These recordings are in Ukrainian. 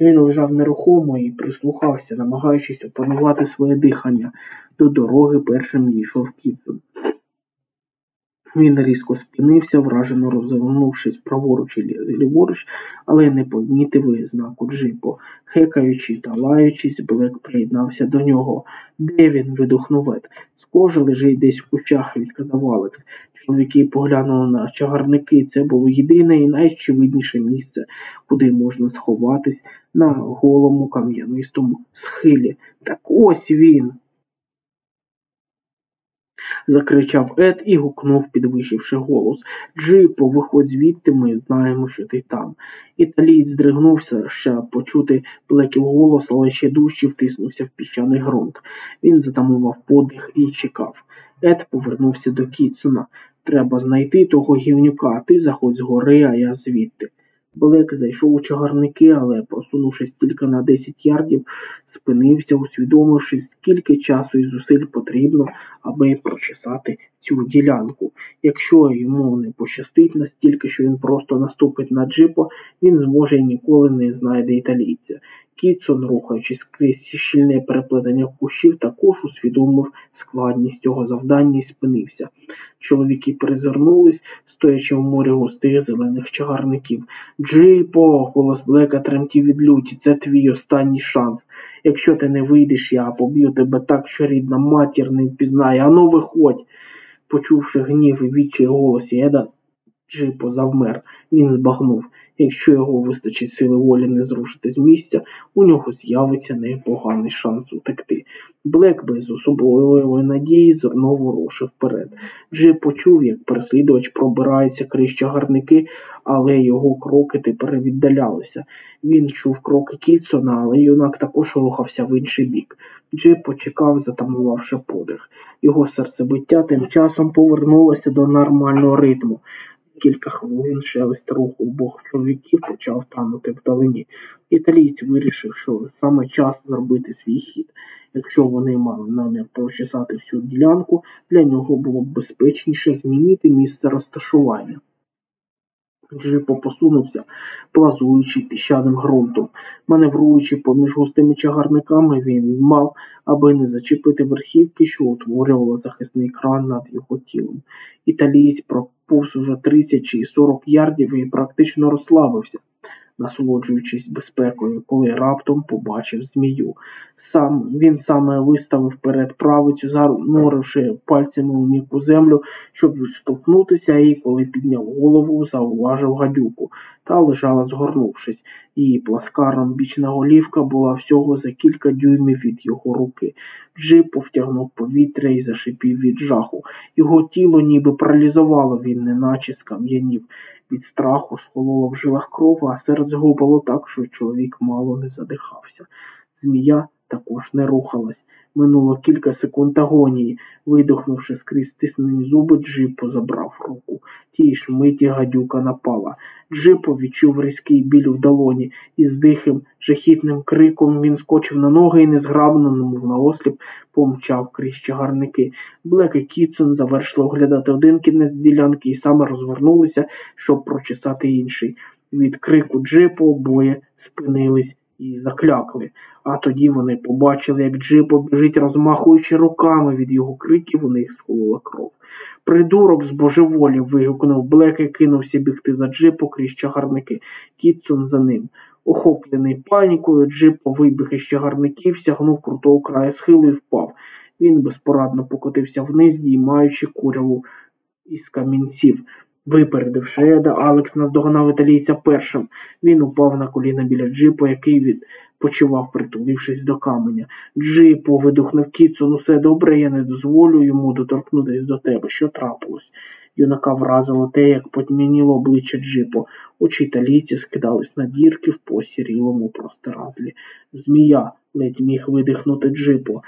Він лежав нерухомо і прислухався, намагаючись опанувати своє дихання. До дороги першим йшов Кітсон. Він різко спинився, вражено розвернувшись праворуч і ліворуч, але не помітив знаку джипу. Хекаючи та лаючись, Блек приєднався до нього. Де він? видухнув Ед. Схоже, лежить десь в кущах, відказав Алекс. Чоловіки поглянули на чагарники. Це було єдине і найочевидніше місце, куди можна сховатись на голому кам'янистому схилі. Так ось він закричав Ед і гукнув, підвищивши голос. Джипо, виходь звідти, ми знаємо, що ти там. Італієць здригнувся, ще почути плеків голос, але ще дужче втиснувся в піщаний ґрунт. Він затамував подих і чекав. Ед повернувся до Кіцуна. Треба знайти того гівнюка, ти заходь згори, а я звідти. Блек зайшов у чагарники, але, просунувшись тільки на десять ярдів, спинився, усвідомивши, скільки часу і зусиль потрібно, аби прочесати цю ділянку. Якщо йому не пощастить настільки, що він просто наступить на джипо, він зможе і ніколи не знайде італійця. Кітсон, рухаючись крізь щільне переплетення кущів, також усвідомив складність цього завдання і спинився. Чоловіки перезирнулись, стоячи в морі густих зелених чагарників. Джипо, голос Блека тремтів від люті, це твій останній шанс. Якщо ти не вийдеш, я поб'ю тебе так, що рідна матір не впізнає. Ану, виходь. Почувши гнів і відчай голосі Еда, Джипо завмер. Він збагнув. Якщо його вистачить сили волі не зрушити з місця, у нього з'явиться непоганий шанс утекти. Блек без особливої надії знову рушив вперед. Джип почув, як переслідувач пробирається крізь чагарники, але його кроки тепер віддалялися. Він чув кроки Кітсона, але юнак також рухався в інший бік. Джип почекав, затамувавши подих. Його серцебиття тим часом повернулося до нормального ритму. Кілька хвилин шелест руху обох чоловіків почав танути вдалині. Італієць вирішив, що саме час зробити свій хід. Якщо вони мали намір прочесати всю ділянку, для нього було б безпечніше змінити місце розташування. Джипо посунувся, плазуючи піщаним ґрунтом. Маневруючи поміж густими чагарниками, він мав, аби не зачепити верхівки, що утворювала захисний кран над його тілом. Італієць проповз уже 30 чи 40 ярдів і практично розслабився, насолоджуючись безпекою, коли раптом побачив змію. Сам він саме виставив вперед правицю, зануривши пальцями у м'яку землю, щоб відштовхнутися, і коли підняв голову, зауважив гадюку, та лежала згорнувшись. Її пласка ромбічна голівка була всього за кілька дюймів від його руки. Джип повтягнув повітря і зашипів від жаху. Його тіло ніби паралізувало, він неначе скам'янів. Від страху схололо в жилах кров, а серце гупало так, що чоловік мало не задихався. Змія також не рухалась. Минуло кілька секунд агонії. Видохнувши скрізь стиснені зуби, Джипо забрав руку. Тій ж миті гадюка напала. Джипо відчув різкий біль в долоні, і з дихим, жахітним криком він скочив на ноги і незграбно, немов наосліп, помчав крізь чагарники. Блек і Кітсон завершили оглядати один кінець ділянки і саме розвернулися, щоб прочесати інший. Від крику Джипо обоє спинились і заклякли. А тоді вони побачили, як Джипо біжить, розмахуючи руками від його криків, у них схолола кров. Придурок з божеволі. вигукнув Блек і кинувся бігти за Джипо крізь чагарники. Кітсон за ним. Охоплений панікою, Джипо вибіг із чагарників, сягнув крутого краю схилу і впав. Він безпорадно покотився вниз, діймаючи куряву із камінців. Випередивши Еда, Алекс наздогнав італійця першим. Він упав на коліна біля джипу, який відпочивав, притулившись до каменя. Джипо, видухнув Кітсон, усе добре, я не дозволю йому доторкнутися до тебе. Що трапилось? Юнака вразило те, як потьмяніло обличчя джипу. Очі італійці скидались на дірки в посірілому простирадлі. Змія ледь міг видихнути джипу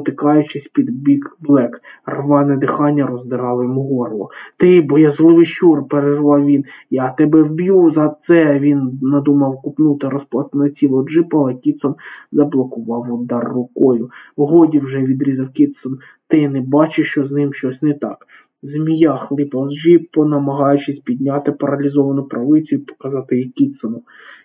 спотикаючись під бік Блек. Рване дихання роздирало йому горло. Ти, боязливий щур, перервав він. Я тебе вб'ю за це. Він надумав купнути розпластане тіло джипа, але Кітсон заблокував удар рукою. Годі вже відрізав Кітсон. Ти не бачиш, що з ним щось не так. Змія хлипав з намагаючись підняти паралізовану правицю і показати її Кітсону.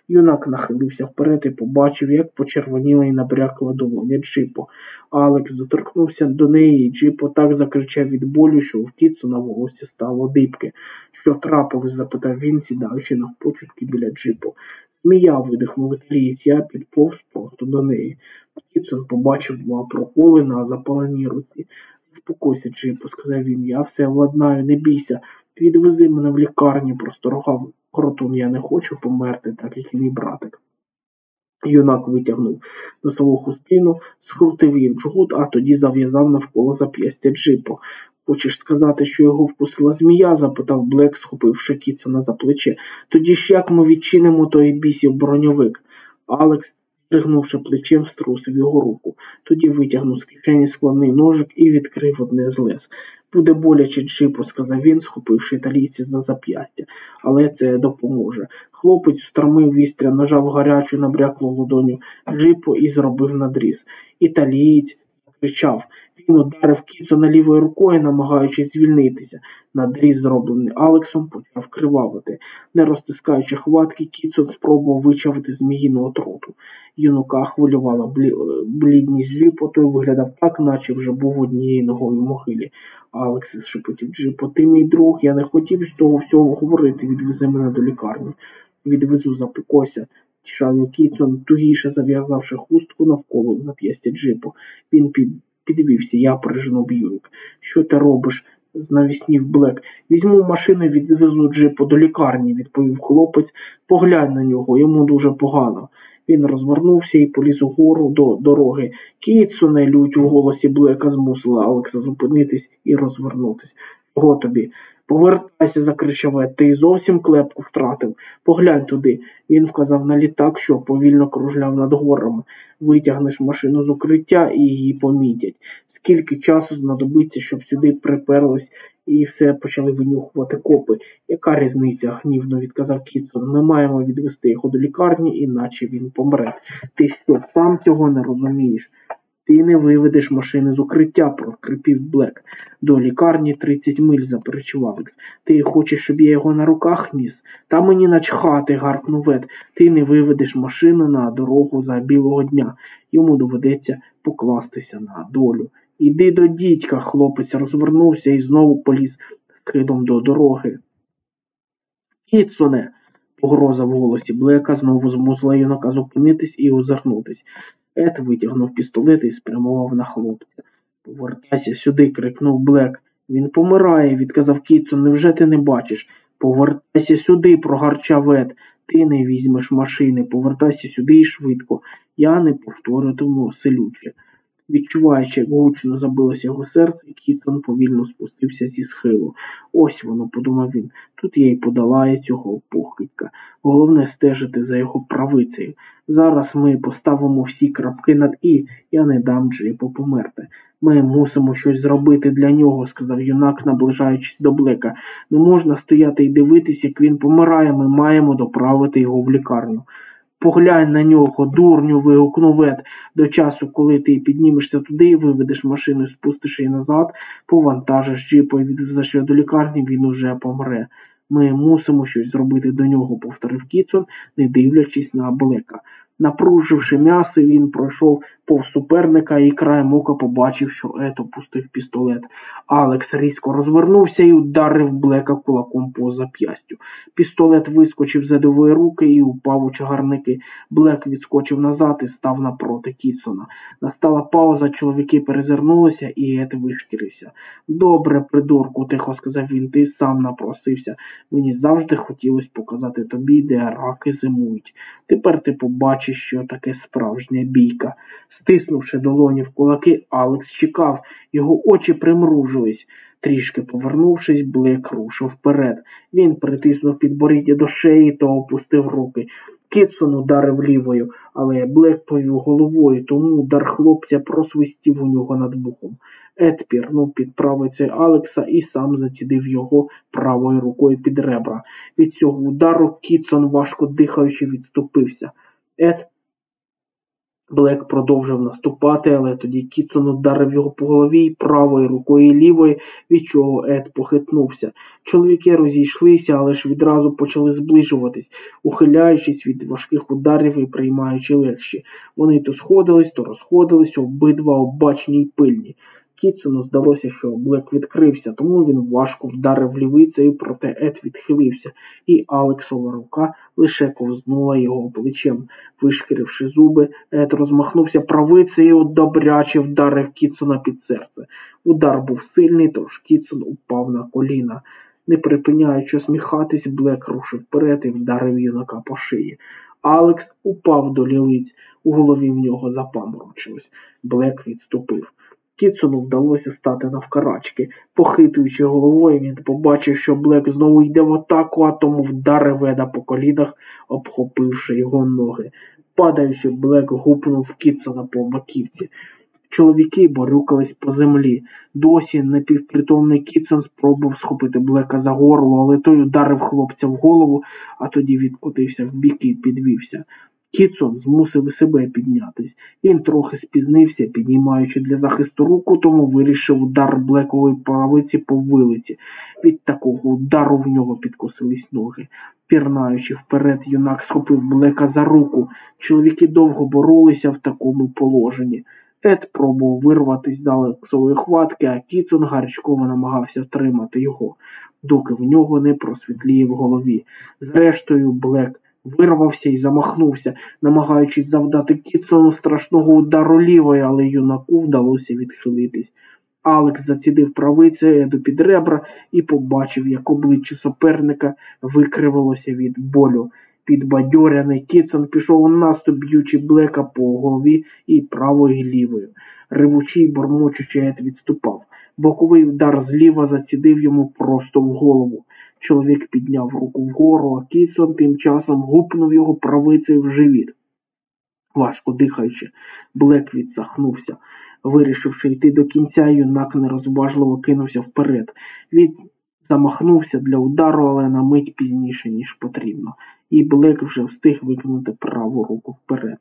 Юнак нахилився вперед і побачив, як почервоніла і набрякла долоня Джипо. Алекс доторкнувся до неї, і Джипо так закричав від болю, що в Кітсона волосся стало дибке. Що трапилось? запитав він, сідаючи навпочутки біля Джипо. Змія видихнув італієць, я підповз просто до неї. Кітсон побачив два проколи на запаленій руці. Заспокойся, Джипо, сказав він, я все владнаю, не бійся. Відвези мене в лікарню, просторгав кротун, я не хочу померти, так як і мій братик. Юнак витягнув носову хустину, скрутив її в джгут, а тоді зав'язав навколо зап'ястя джипо. Хочеш сказати, що його впустила змія? запитав Блек, схопивши Кіцона за плече. Тоді ж як ми відчинимо той бісів броньовик? Алекс, пригнувши плечем, струсив його руку. Тоді витягнув з кишені складний ножик і відкрив одне з лез. Буде боляче джипу, сказав він, схопивши італійці за зап'ястя, але це допоможе. Хлопець встромив вістря, нажав гарячу набряклу ладоню джипу і зробив надріз. Італієць кричав. Він ударив Кіцона лівою рукою, намагаючись звільнитися. Надріз, зроблений Алексом, почав кривавити. Не розтискаючи хватки, Кіцон спробував вичавити зміїну отруту. Юнука хвилювала блі... блідність Джипо, той виглядав так, наче вже був однією ногою в могилі. Алекс шепотів Джипо, ти мій друг, я не хотів з того всього говорити, відвези мене до лікарні. Відвезу, запекося. Шаю Кітсон, тугіше зав'язавши хустку навколо зап'ястя Джипо. Він підвівся, я прижну Б'юік. Що ти робиш? знавіснів Блек. Візьму машину і відвезу джипу до лікарні, відповів хлопець. Поглянь на нього, йому дуже погано. Він розвернувся і поліз угору до дороги. Кітсоне, лють у голосі Блека змусила Алекса зупинитись і розвернутись. Чого тобі? Повертайся, закричав ти зовсім клепку втратив. Поглянь туди. Він вказав на літак, що повільно кружляв над горами. Витягнеш машину з укриття і її помітять. Скільки часу знадобиться, щоб сюди приперлись і все почали винюхувати копи. Яка різниця? гнівно відказав Кітсон. Ми маємо відвести його до лікарні, іначе він помре. Ти що, сам цього не розумієш? Ти не виведеш машини з укриття, прокрипів Блек. До лікарні тридцять миль, заперечив Алекс. Ти хочеш, щоб я його на руках ніс? Та мені начхати, гаркнув Вет. Ти не виведеш машину на дорогу за білого дня. Йому доведеться покластися на долю. Іди до дідька, хлопець розвернувся і знову поліз кидом до дороги. Кітсоне, погроза в голосі Блека знову змусила юнака зупинитись і озирнутись. Ед витягнув пістолет і спрямував на хлопця. Повертайся сюди, крикнув Блек. Він помирає, відказав Кітсон. Невже ти не бачиш? Повертайся сюди, прогарчав Ед. Ти не візьмеш машини, повертайся сюди і швидко. Я не повторюватиму селюче. Відчуваючи, як гучно забилося його серце, Кітон повільно спустився зі схилу. Ось воно, подумав він. Тут я й подолаю цього похитька. Головне стежити за його правицею. Зараз ми поставимо всі крапки над і, я не дам Джипу померти. Ми мусимо щось зробити для нього, сказав юнак, наближаючись до Блека. Не можна стояти і дивитися, як він помирає, ми маємо доправити його в лікарню. Поглянь на нього, дурню, вигукнув Ед. До часу, коли ти піднімешся туди, виведеш машину, спустиш її назад, повантажиш джипа і відвезеш його до лікарні, він уже помре. Ми мусимо щось зробити до нього, повторив Кітсон, не дивлячись на Блека. Напруживши м'ясо, він пройшов повз суперника і краєм ока побачив, що Ед опустив пістолет. Алекс різко розвернувся і ударив Блека кулаком по зап'ястю. Пістолет вискочив з Едової руки і упав у чагарники. Блек відскочив назад і став напроти Кітсона. Настала пауза, чоловіки перезирнулися, і Ед вишкірився. Добре, придурку, тихо сказав він, ти сам напросився. Мені завжди хотілося показати тобі, де раки зимують. Тепер ти побачиш, що таке справжня бійка. Стиснувши долоні в кулаки, Алекс чекав, його очі примружились. Трішки повернувшись, Блек рушив вперед. Він притиснув підборіддя до шиї та опустив руки. Кітсон ударив лівою, але Блек повів головою, тому удар хлопця просвистів у нього над вухом. Ед пірнув під правицею Алекса і сам зацідив його правою рукою під ребра. Від цього удару Кітсон, важко дихаючи, відступився. Ед Блек продовжив наступати, але тоді Кітсон ударив його по голові правою рукою і лівою, від чого Ед похитнувся. Чоловіки розійшлися, але ж відразу почали зближуватись, ухиляючись від важких ударів і приймаючи легші. Вони то сходились, то розходились, обидва обачні й пильні. Кітсону здалося, що Блек відкрився, тому він важко вдарив лівицею, проте Ед відхилився, і Алексова рука лише ковзнула його плечем. Вишкіривши зуби, Ед розмахнувся правицею добряче вдарив Кітсона під серце. Удар був сильний, тож Кітсон упав на коліна. Не припиняючи сміхатись, Блек рушив вперед і вдарив юнака по шиї. Алекс упав до лілиць, у голові в нього запаморочилось. Блек відступив. Кітсону вдалося стати навкарачки. Похитуючи головою, він побачив, що Блек знову йде в атаку, а тому вдарив Еда по колінах, обхопивши його ноги. Падаючи, Блек гупнув Кітсона по маківці. Чоловіки борюкались по землі. Досі напівпритомний Кітсон спробував схопити Блека за горло, але той ударив хлопця в голову, а тоді відкотився вбік і підвівся. Кітсон змусив себе піднятись. Він трохи спізнився, піднімаючи для захисту руку, тому вирішив удар блекової правиці по вилиці. Від такого удару в нього підкосились ноги. Пірнаючи вперед, юнак схопив блека за руку. Чоловіки довго боролися в такому положенні. Ед пробував вирватися з Алексової хватки, а Кітсон гарячково намагався втримати його, доки в нього не просвітліє в голові. Зрештою, Блек вирвався і замахнувся, намагаючись завдати Кітсону страшного удару лівої, але юнаку вдалося відхилитись. Алекс зацідив правицею Еду під ребра і побачив, як обличчя суперника викривилося від болю. Підбадьоряний Кітсон пішов у наступ, б'ючи блека по голові і правою і лівою. Ревучий, й бормочучи, Ед відступав. Боковий удар зліва зацідив йому просто в голову. Чоловік підняв руку вгору, а Кітсон тим часом гупнув його правицею в живіт. Важко дихаючи, Блек відсахнувся. Вирішивши йти до кінця, юнак нерозважливо кинувся вперед. Він замахнувся для удару, але на мить пізніше, ніж потрібно, і Блек вже встиг викинути праву руку вперед.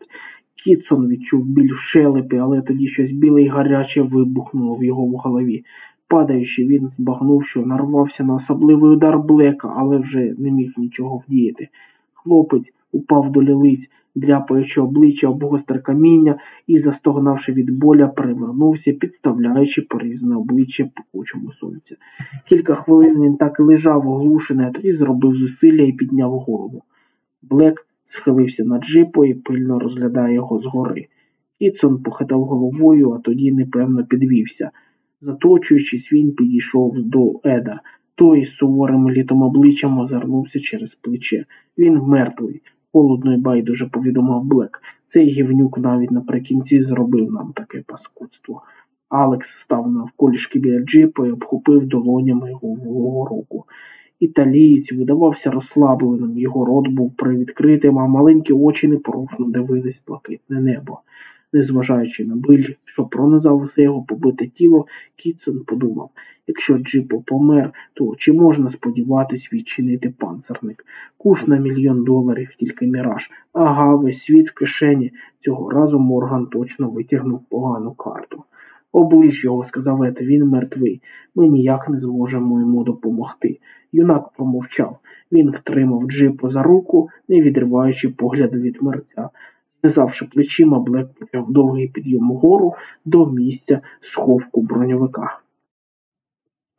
Кітсон відчув біль в щелепі, але тоді щось біле й гаряче вибухнуло в його в голові. Падаючи, він збагнув, що нарвався на особливий удар Блека, але вже не міг нічого вдіяти. Хлопець упав до лілиць, дряпаючи обличчя об гостре каміння і, застогнавши від боля, привернувся, підставляючи порізане обличчя пекучому сонця. Кілька хвилин він так і лежав оглушений, а тоді зробив зусилля і підняв голову. Блек схилився над джипо і пильно розглядає його згори. Кітсон похитав головою, а тоді непевно підвівся. Заточуючись, він підійшов до Еда. Той з суворим літом обличчям озирнувся через плече. Він мертвий, холодно й байдуже повідомив Блек. Цей гівнюк навіть наприкінці зробив нам таке паскудство. Алекс став навколішки біля джипа і обхопив долонями його руку. Італієць видавався розслабленим, його рот був привідкритим, а маленькі очі непорушно дивились блакитне небо. Незважаючи на биль, що пронизав усе його побите тіло, Кітсон подумав якщо Джипо помер, то чи можна сподіватись відчинити панцерник? Куш на мільйон доларів тільки міраж. Ага, весь світ в кишені. Цього разу Морган точно витягнув погану карту. Оближ його, сказав Ет, він мертвий. Ми ніяк не зможемо йому допомогти. Юнак промовчав. Він втримав Джипо за руку, не відриваючи погляду від мерця. Знизавши плечима, Блек почав довгий підйом угору до місця сховку броньовика.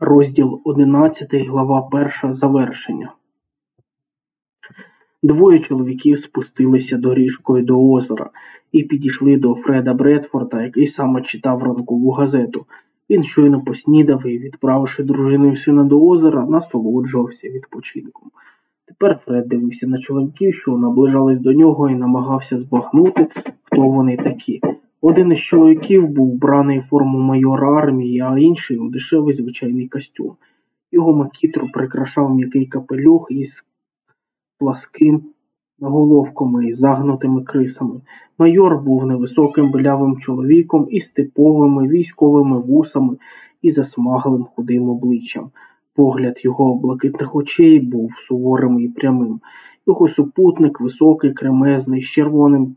Розділ 11, глава 1. Завершення. Двоє чоловіків спустилися доріжкою до озера і підійшли до Фреда Бредфорда, який саме читав ранкову газету. Він щойно поснідав і, відправивши дружину і сина до озера, насолоджувався відпочинком. Тепер Фред дивився на чоловіків, що наближались до нього, і намагався збагнути, хто вони такі. Один із чоловіків був вбраний форму майора армії, а інший у дешевий звичайний костюм. Його макітру прикрашав м'який капелюх із пласким головком і загнутими крисами. Майор був невисоким білявим чоловіком із типовими військовими вусами і засмаглим худим обличчям. Погляд його блакитних очей був суворим і прямим. Його супутник, високий, кремезний, з червоним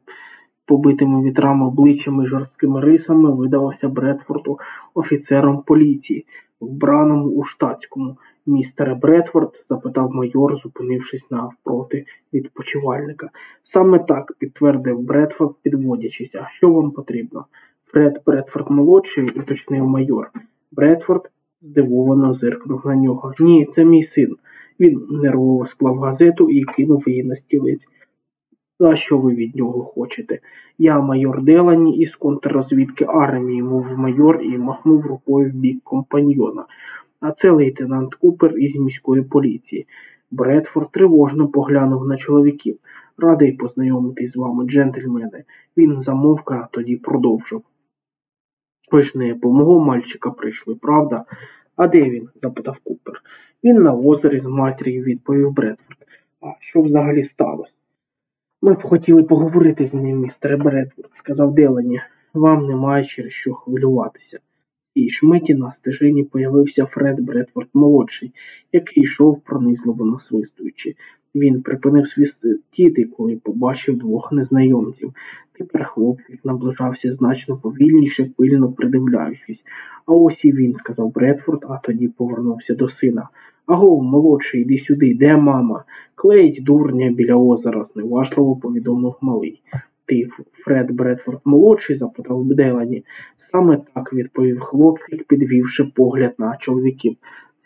побитими вітрами обличчями і жорсткими рисами видавався Бредфорду офіцером поліції, вбраному у штатському. Містере Бредфорд? запитав майор, зупинившись навпроти відпочивальника. Саме так, підтвердив Бредфорд, підводячись. А що вам потрібно? Фред Бредфорд молодший, уточнив майор. Бредфорд здивовано зиркнув на нього. Ні, це мій син. Він нервово склав газету і кинув її на стілець. А що ви від нього хочете? Я майор Делані із контррозвідки армії, мов майор і махнув рукою в бік компаньйона. А це лейтенант Купер із міської поліції. Бредфорд тривожно поглянув на чоловіків. Радий познайомитись з вами, джентльмени. Він замовка, а тоді продовжив. Не по мого мальчика прийшли, правда? А де він? запитав Купер. Він на озері з матір'ю, відповів Бредфорд. А що взагалі сталося? Ми б хотіли поговорити з ним, містере Бредфорд, сказав Делані. Вам немає через що хвилюватися. І шмиті на стежині появився Фред Бредфорд молодший, який йшов пронизливо насвистуючи. Він припинив свистіти, коли побачив двох незнайомців. Тепер хлопчик наближався значно повільніше, пильно придивляючись. А ось і він, сказав Бредфорд, а тоді повернувся до сина. Аго, молодший, іди сюди, де мама? Клеїть дурня біля озера, зневажливо повідомив малий. Ти, Фред Бредфорд молодший? запитав Делані. Саме так відповів хлопчик, підвівши погляд на чоловіків.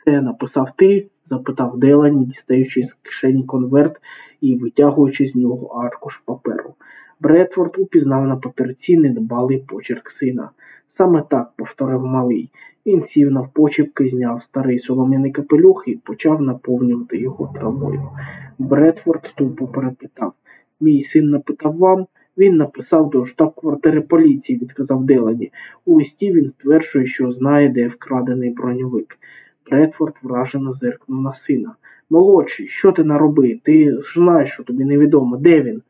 Це написав ти? Запитав Делані, дістаючи з кишені конверт і витягуючи з нього аркуш паперу. Бредфорд упізнав на папірці недбалий почерк сина. Саме так повторив малий. Він сів навпочіпки, зняв старий солом'яний капелюх і почав наповнювати його травою. Бредфорд тупо перепитав Мій син напитав вам? Він написав до штаб-квартири поліції, відказав Делані. У листі він стверджує, що знає, де вкрадений броньовик. Бредфорд вражено зиркнув на сина. Молодший, що ти наробив? Ти ж знаєш, що тобі невідомо. Де він?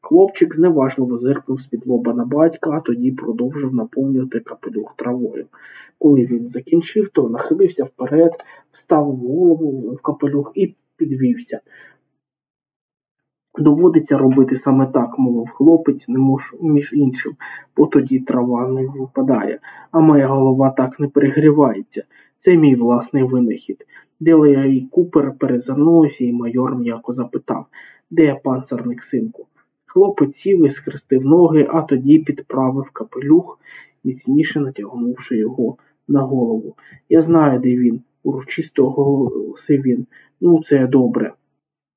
Хлопчик зневажливо зиркнув з-під лоба на батька, а тоді продовжив наповнювати капелюх травою. Коли він закінчив, то нахилився вперед, вставив голову в капелюх і підвівся. Доводиться робити саме так, мовив хлопець, не мож, між іншим, бо тоді трава не випадає, а моя голова так не перегрівається. Це мій власний винахід. Делея і Купер перезирнулися, і майор м'яко запитав, де панцерник синку? Хлопець сів і схрестив ноги, а тоді підправив капелюх, міцніше натягнувши його на голову. Я знаю, де він, урочисто оголосив він. Ну, це добре,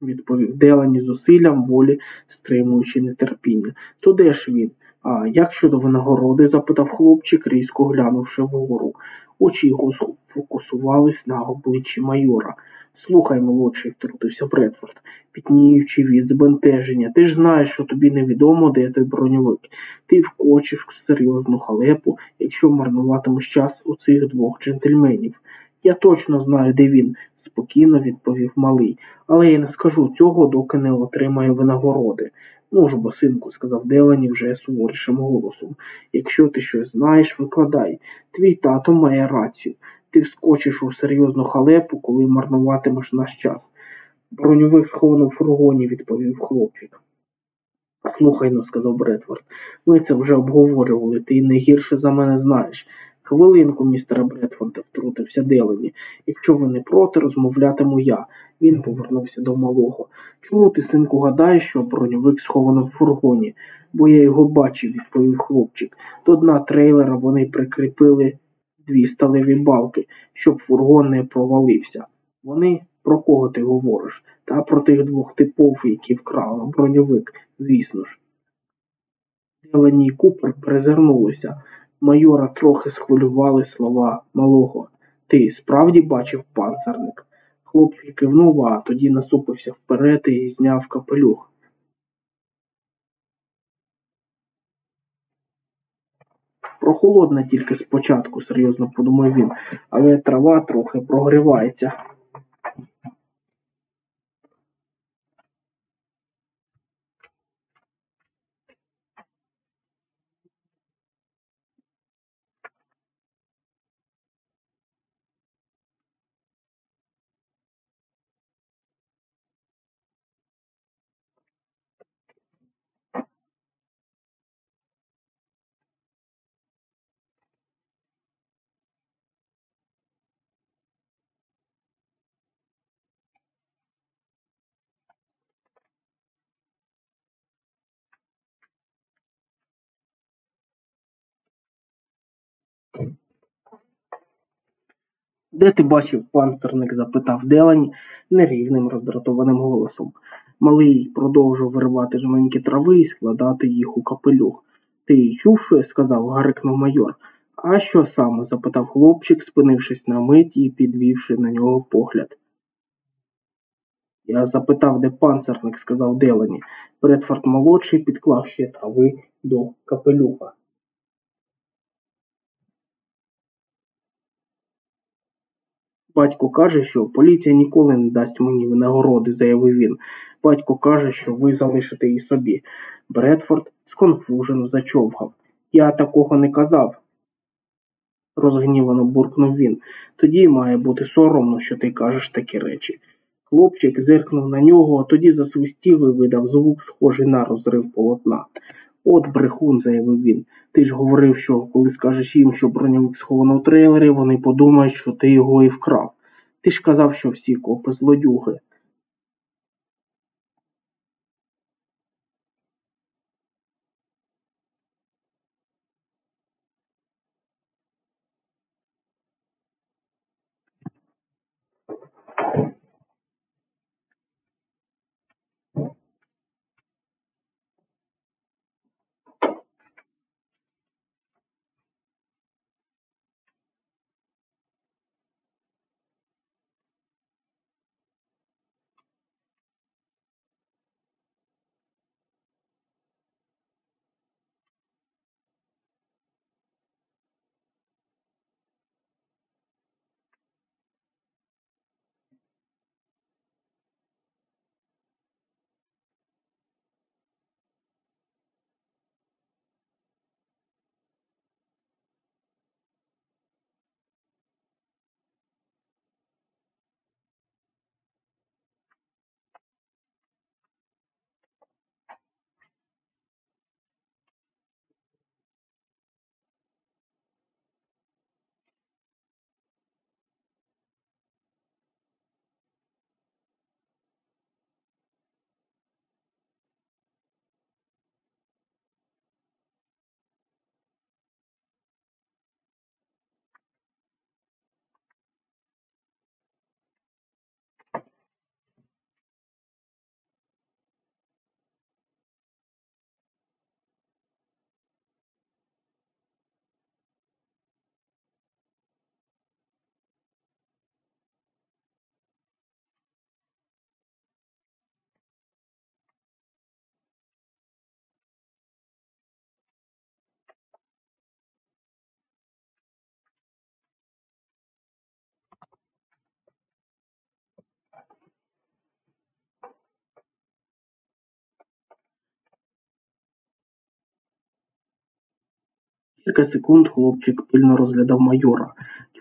відповів Делані зусиллям волі, стримуючи нетерпіння. То де ж він? А як щодо винагороди? запитав хлопчик, різко глянувши вгору. Очі його сфокусувались на обличчі майора. Слухай, молодший, втрутився Бредфорд, пітніючи від збентеження. Ти ж знаєш, що тобі невідомо, де той броньовик. Ти вкочиш в серйозну халепу, якщо марнуватимеш час у цих двох джентльменів. Я точно знаю, де він, спокійно відповів малий, але я не скажу цього, доки не отримаю винагороди. Можу, синку, сказав Делані вже суворішим голосом. Якщо ти щось знаєш, викладай. Твій тато має рацію. Ти вскочиш у серйозну халепу, коли марнуватимеш наш час. Броньовик сховано в фургоні, відповів хлопчик. Слухай ну, сказав Бредфорд, ми це вже обговорювали, ти не гірше за мене знаєш. Хвилинку, містера Бредфорда, втрутився Делані. Якщо ви не проти, розмовлятиму я. Він повернувся до малого. Чому ти, синку, гадаєш, що броньовик сховано в фургоні? Бо я його бачив, відповів хлопчик. До дна трейлера вони прикріпили дві сталеві балки, щоб фургон не провалився. Вони про кого ти говориш? Та про тих двох типов, які вкрали броньовик, звісно ж. Делані і Купер перезирнулися. Майора трохи схвилювали слова малого. Ти справді бачив панцерник? Хлопчик кивнув, а тоді насупився вперед і зняв капелюх. Прохолодна тільки спочатку, серйозно подумав він, але трава трохи прогрівається. Де ти бачив, панцерник? запитав Делані нерівним роздратованим голосом. Малий продовжував виривати жменьки трави і складати їх у капелюх. Ти чув, що я сказав? гарикнув майор. А що саме? запитав хлопчик, спинившись на мить і підвівши на нього погляд. Я запитав, де панцерник, сказав Делані. Бредфорд молодший підклав ще трави до капелюха. Батько каже, що поліція ніколи не дасть мені винагороди, заявив він. Батько каже, що ви залишите її собі. Бредфорд сконфужено зачовгав. Я такого не казав, розгнівано буркнув він. Тоді має бути соромно, що ти кажеш такі речі. Хлопчик зиркнув на нього, а тоді засвистів і видав звук, схожий на розрив полотна. От брехун, заявив він. Ти ж говорив, що коли скажеш їм, що броньовик сховано в трейлері, вони подумають, що ти його і вкрав. Ти ж казав, що всі копи злодюги. Кілька секунд хлопчик пильно розглядав майора.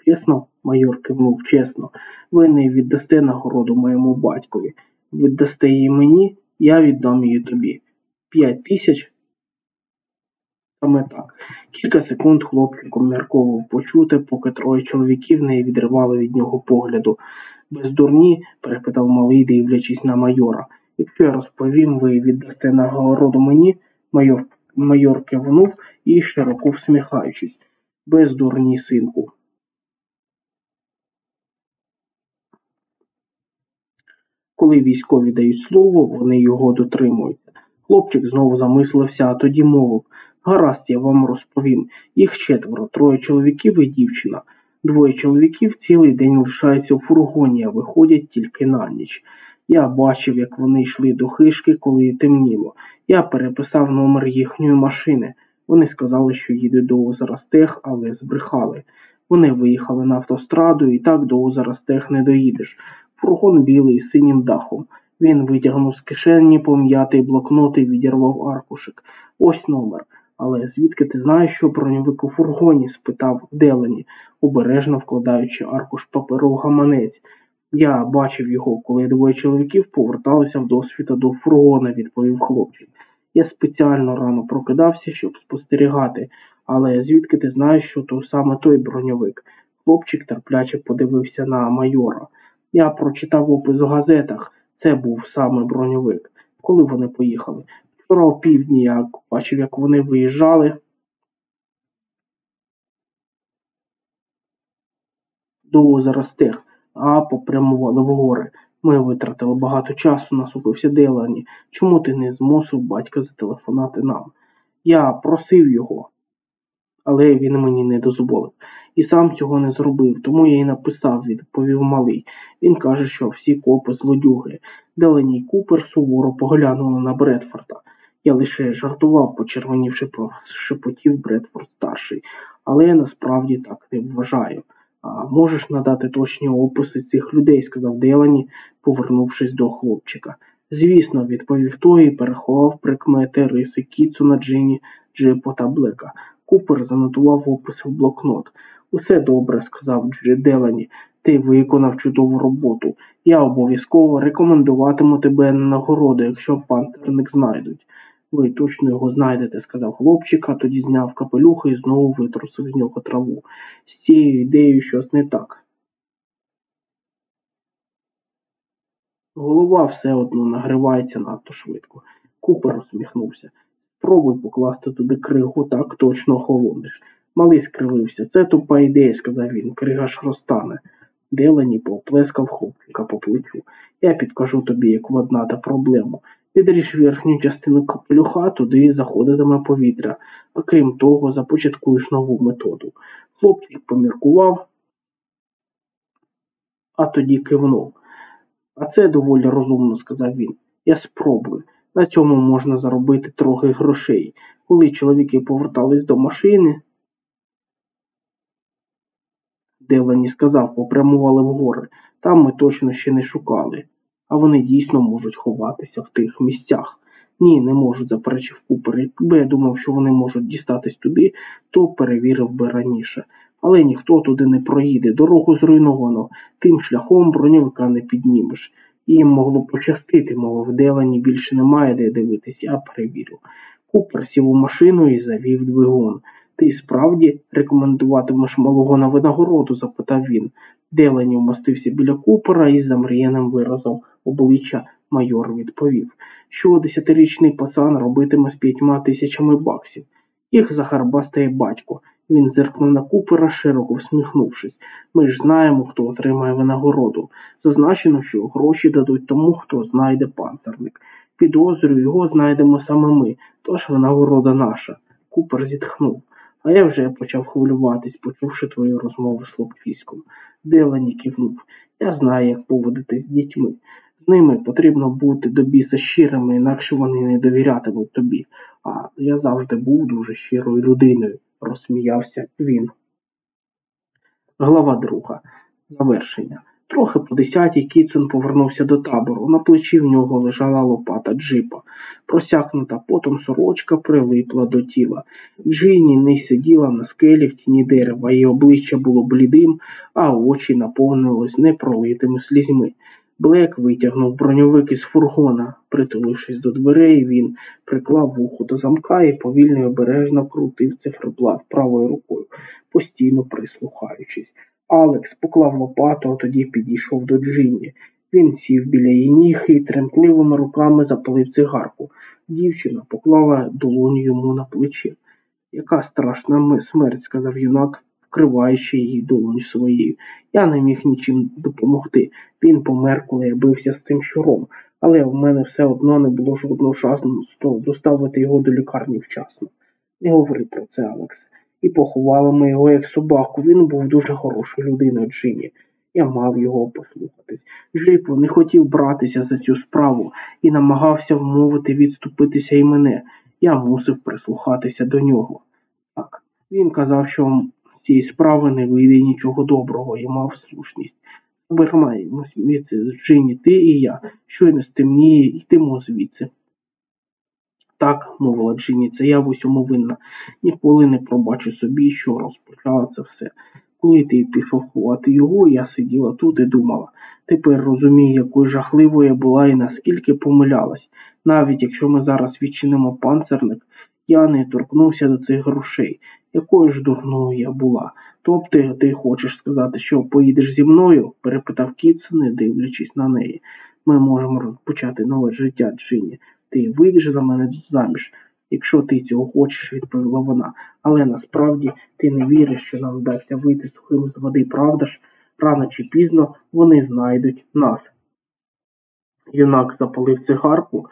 Чесно, майор кивнув чесно, ви не віддасте нагороду моєму батькові. Віддасте її мені, я віддам її тобі. П'ять тисяч? Саме так. Кілька секунд хлопчик обмірковував почуте, поки троє чоловіків не відривали від нього погляду. Без дурні? перепитав малий, дивлячись на майора. Якщо я розповім, ви віддасте нагороду мені, майор майор кивнув і, широко всміхаючись. Без дурні, синку. Коли військові дають слово, вони його дотримуються. Хлопчик знову замислився, а тоді мовив Гаразд, я вам розповім. Їх четверо, троє чоловіків і дівчина. Двоє чоловіків цілий день лишаються у фургоні, а виходять тільки на ніч. Я бачив, як вони йшли до хишки, коли темніло. Я переписав номер їхньої машини. Вони сказали, що їдуть до озера Стех, але збрехали. Вони виїхали на автостраду і так до озера Стех не доїдеш. Фургон білий з синім дахом. Він витягнув з кишені пом'ятий блокнот і відірвав аркушик. Ось номер. Але звідки ти знаєш, що броньовик у фургоні? спитав Делені, обережно вкладаючи аркуш паперу в гаманець. Я бачив його, коли двоє чоловіків поверталися в досвіта до фургона, відповів хлопчик. Я спеціально рано прокидався, щоб спостерігати, але звідки ти знаєш, що то саме той броньовик? Хлопчик терпляче подивився на майора. Я прочитав опис у газетах. Це був саме броньовик. Коли вони поїхали? Вчора о півдні я бачив, як вони виїжджали. до озера Стег, а попрямували в гори. Ми витратили багато часу, насупився Делані. Чому ти не змусив батька зателефонати нам? Я просив його, але він мені не дозволив. І сам цього не зробив, тому я й написав, відповів малий. Він каже, що всі копи злодюги. Делані й Купер суворо поглянули на Бредфорда. Я лише жартував, почервонівши прошепотів Бредфорд старший, але я насправді так не вважаю. А можеш надати точні описи цих людей, сказав Делані, повернувшись до хлопчика. Звісно, відповів той і переховав прикмети риси Кіцу на Джині, Джипо та Блека. Купер занотував описи в блокнот. Усе добре, сказав Делані. Ти виконав чудову роботу. Я обов'язково рекомендуватиму тебе на нагороду, якщо пантерник знайдуть. Ви точно його знайдете, сказав хлопчик, а тоді зняв капелюха і знову витрусив з нього траву. З цією ідеєю щось не так. Голова все одно нагривається надто швидко. Купер усміхнувся. Спробуй покласти туди кригу, так точно охолониш. Малий скривився. Це тупа ідея, сказав він. Крига ж розтане. Делані поплескав хлопчика по плечу. Я підкажу тобі, як владнати проблему. Підріж верхню частину капелюха, туди заходитиме повітря, а крім того, започаткуєш нову методу. Хлопчик поміркував, а тоді кивнув. А це доволі розумно, сказав він. Я спробую. На цьому можна заробити трохи грошей. Коли чоловіки повертались до машини, Делані сказав, попрямували в гори. Там ми точно ще не шукали. А вони дійсно можуть ховатися в тих місцях. Ні, не можуть, заперечив Купер. Якби я думав, що вони можуть дістатись туди, то перевірив би раніше. Але ніхто туди не проїде. Дорогу зруйновано, тим шляхом броньовика не піднімеш. Їм могло пощастити, мовив, Делані більше немає де дивитись, я перевірю. Купер сів у машину і завів двигун. Ти справді рекомендуватимеш малого на винагороду? запитав він. Делані вмостився біля купера і замріяним виразом обличчя майор відповів, що десятирічний пацан робитиме з п'ятьма тисячами баксів. Їх захарбастає батько. Він зиркнув на купера, широко всміхнувшись. Ми ж знаємо, хто отримає винагороду. Зазначено, що гроші дадуть тому, хто знайде панцерник. Підозрюю, його знайдемо саме ми, тож винагорода наша. Купер зітхнув. А я вже почав хвилюватись, почувши твою розмову з хлопчиськом. Делані кивнув. Я знаю, як поводитись з дітьми. З ними потрібно бути до біса щирими, інакше вони не довірятимуть тобі. А я завжди був дуже щирою людиною, розсміявся він. Глава друга. Завершення. Трохи по десятій Кіцун повернувся до табору. На плечі в нього лежала лопата джипа. Просякнута потом сорочка прилипла до тіла. Джині не сиділа на скелі в тіні дерева, її обличчя було блідим, а очі наповнились непролитими слізьми. Блек витягнув броньовик із фургона. Притулившись до дверей, він приклав вухо до замка і повільно й обережно крутив циферблат правою рукою, постійно прислухаючись. Алекс поклав лопату, а тоді підійшов до Джинні. Він сів біля її ніг і тремтливими руками запалив цигарку. Дівчина поклала долоню йому на плечі. Яка страшна смерть, сказав юнак, вкриваючи її долоню своєю. Я не міг нічим допомогти. Він помер, коли я бився з тим щуром, але в мене все одно не було жодного шансу доставити його до лікарні вчасно. Не говори про це, Алекс і поховали ми його як собаку. Він був дуже хорошою людиною Джині. Я мав його послухатись. Джипо не хотів братися за цю справу і намагався вмовити відступитися і мене. Я мусив прислухатися до нього. Так, він казав, що цієї справи не вийде нічого доброго і мав слушність. Обермаємо звідси Джині, ти і я. Щойно стемніє, йдемо звідси. Так, мовила Джині, я в усьому винна. Ніколи не пробачу собі, що розпочала це все. Коли ти пішов ховати його, я сиділа тут і думала. Тепер розумію, якою жахливою я була і наскільки помилялась. Навіть якщо ми зараз відчинимо панцерник, я не торкнувся до цих грошей. Якою ж дурною я була. Тобто ти хочеш сказати, що поїдеш зі мною? перепитав Кіц, не дивлячись на неї. Ми можемо розпочати нове життя, Джині. Ти вийдеш за мене заміж, якщо ти цього хочеш, відповіла вона. Але насправді ти не віриш, що нам вдасться вийти сухим з води, правда ж? Рано чи пізно вони знайдуть нас. Юнак запалив цигарку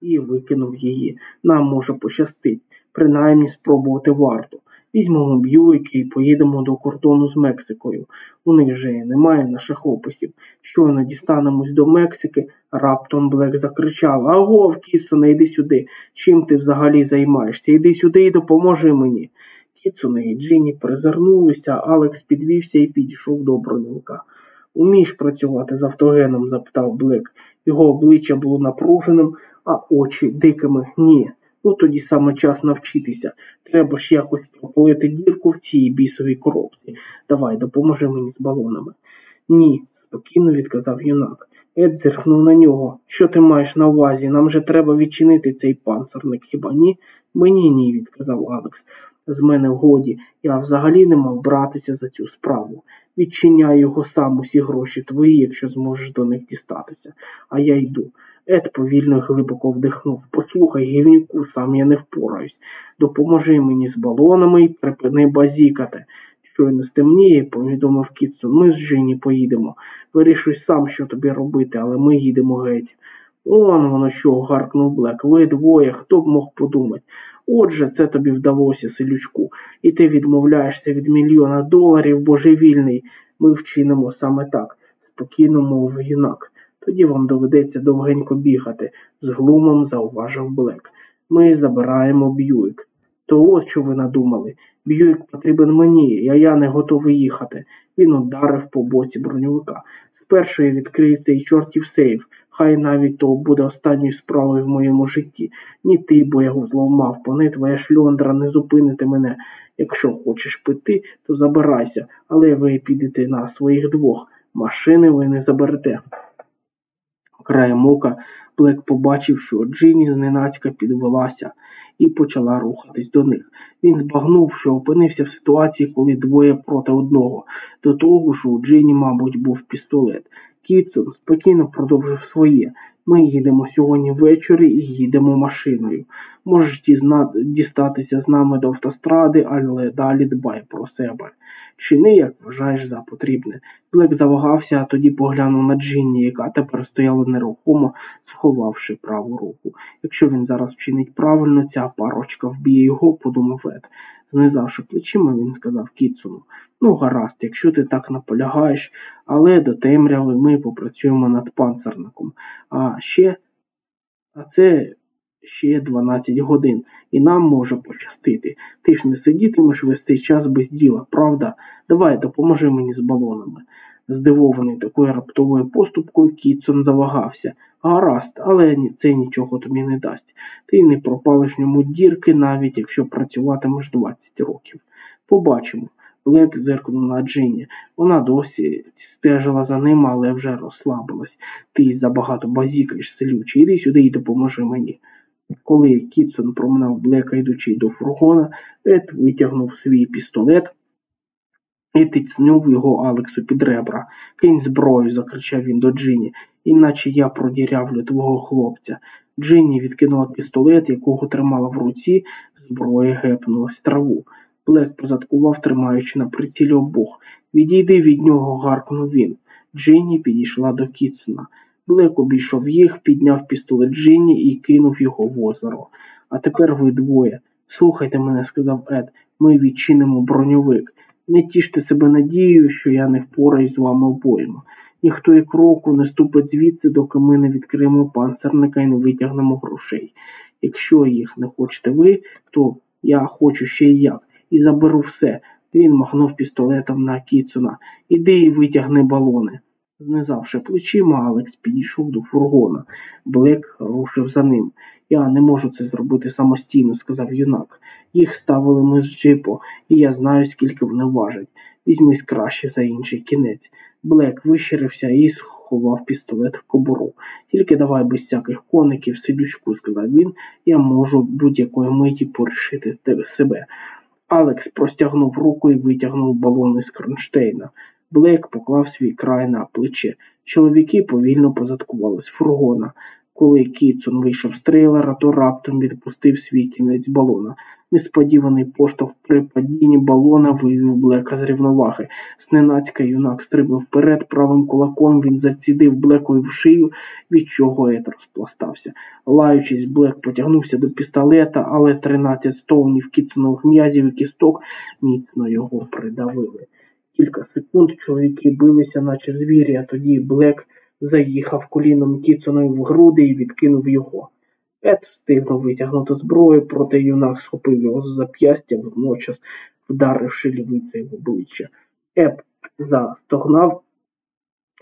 і викинув її. Нам може пощастить, принаймні спробувати варто. Візьмемо б'юйки і поїдемо до кордону з Мексикою. У них же немає наших описів. Щойно дістанемось до Мексики, раптом Блек закричав Агов, Кісоне, йди сюди. Чим ти взагалі займаєшся? Іди сюди і допоможи мені. Кіцуне і Джині перезирнулися, Алекс підвівся і підійшов до броневика. Умієш працювати з автогеном? запитав Блек. Його обличчя було напруженим, а очі дикими. Ні. Ну тоді саме час навчитися. Треба ж якось пропалити дірку в цій бісовій коробці. Давай, допоможи мені з балонами. Ні, спокійно відказав юнак. Ед зиркнув на нього. Що ти маєш на увазі? Нам же треба відчинити цей панцерник, хіба ні? Мені ні, відказав Алекс. З мене годі. Я взагалі не мав братися за цю справу. Відчиняй його сам усі гроші твої, якщо зможеш до них дістатися. А я йду. Ед повільно і глибоко вдихнув. Послухай, гівнюку, сам я не впораюсь. Допоможи мені з балонами і припини базікати. Щойно стемніє, повідомив Кітсон, ми з Жені поїдемо. Вирішуй сам, що тобі робити, але ми їдемо геть. Он воно що, гаркнув Блек. Ви двоє, хто б мог подумати. Отже, це тобі вдалося, селючку, і ти відмовляєшся від мільйона доларів божевільний. Ми вчинимо саме так, спокійно мовив юнак. Тоді вам доведеться довгенько бігати, з глумом зауважив Блек. Ми забираємо Б'юік. То ось що ви надумали. Б'юік потрібен мені, а я не готовий їхати. Він ударив по боці броньовика. Спершу я відкрию цей чортів сейф, хай навіть то буде останньою справою в моєму житті. Ні ти, бо я його зловмав, пони твоя шльондра не зупинити мене. Якщо хочеш пити, то забирайся, але ви підете на своїх двох. Машини ви не заберете. Краєм ока Блек побачив, що Джині зненацька підвелася і почала рухатись до них. Він збагнув, що опинився в ситуації, коли двоє проти одного. До того ж, у Джині, мабуть, був пістолет. Кітсон спокійно продовжив своє. Ми їдемо сьогодні ввечері і їдемо машиною. Можеш дістатися з нами до автостради, але далі дбай про себе. Чини, як вважаєш за потрібне. Блек завагався, а тоді поглянув на Джинні, яка тепер стояла нерухомо, сховавши праву руку. Якщо він зараз вчинить правильно, ця парочка вб'є його, подумав Ед. Знизавши плечима, він сказав Кіцуну. Ну, гаразд, якщо ти так наполягаєш, але до темряви ми попрацюємо над панцерником. А ще, а це ще 12 годин, і нам може пощастити. Ти ж не сидітимеш весь цей час без діла, правда? Давай допоможи мені з балонами. Здивований такою раптовою поступкою, Кітсон завагався. Гаразд, але це нічого тобі не дасть. Ти не пропалиш ньому дірки, навіть якщо працюватимеш 20 років. Побачимо. Блек зиркнув на Джині. Вона досі стежила за ним, але вже розслабилась. Ти забагато базікаєш, селючий. Іди сюди і допоможи мені. Коли Кітсон проминав Блека, йдучи до фургона, Ед витягнув свій пістолет і тицнув його Алексу під ребра. Кинь зброю, закричав він до Джині, іначе я продірявлю твого хлопця. Джинні відкинула пістолет, якого тримала в руці, зброя гепнулась траву. Блек позадкував, тримаючи на прицілі обох. Відійди від нього, гаркнув він. Джинні підійшла до Кітсона. Блек обійшов їх, підняв пістолет Джинні і кинув його в озеро. А тепер ви двоє. Слухайте мене, сказав Ед, ми відчинимо броньовик. Не тіште себе надією, що я не впораюсь з вами обоїма. Ніхто і кроку не ступить звідси, доки ми не відкриємо панцерника і не витягнемо грошей. Якщо їх не хочете ви, то я хочу ще й як, і заберу все. Він махнув пістолетом на Кіцуна. Іди і витягни балони. Знизавши плечима, Алекс підійшов до фургона. Блек рушив за ним. Я не можу це зробити самостійно, сказав юнак. Їх ставили ми з джипо, і я знаю, скільки вони важать. Візьмись краще за інший кінець. Блек вищирився і сховав пістолет в кобуру. Тільки давай без всяких коників, сидючку, сказав він, я можу будь-якої миті порішити себе. Алекс простягнув руку і витягнув балон із кронштейна. Блейк поклав свій край на плече. Чоловіки повільно позадкували з фургона. Коли Кітсон вийшов з трейлера, то раптом відпустив свій кінець балона. Несподіваний поштовх при падінні балона вивів Блека з рівноваги. Зненацька юнак стрибнув вперед, правим кулаком він зацідив Блекові в шию, від чого ет розпластався. Лаючись, Блек потягнувся до пістолета, але 13 стовнів кіценових м'язів і кісток міцно його придавили. Кілька секунд чоловіки билися, наче звірі, а тоді Блек заїхав коліном Кіцонові в груди і відкинув його. Ед встигнув витягнути зброю, проте юнак схопив його з зап'ястя, водночас вдаривши лівицею в обличчя. Ед застогнав